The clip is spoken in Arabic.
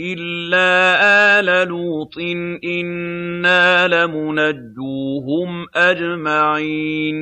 إِلَّا آلَ لُوطٍ إِنَّا لَمُنَجُّوهُمْ أَجْمَعِينَ